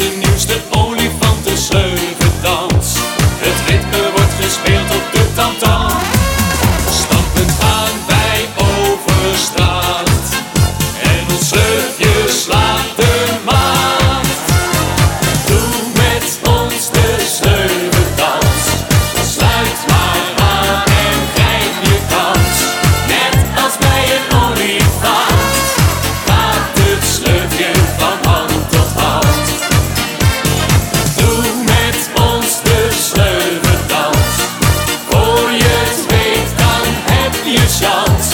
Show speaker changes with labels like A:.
A: de nieuwste olifantensleugendans. Het ritme wordt gespeeld op de tamtam. Stampend gaan wij over straat. En ons je slaat de maat. Doe met ons de sleugendans. Sluit maar aan en grijp je kans. Net als bij een olifant. you shall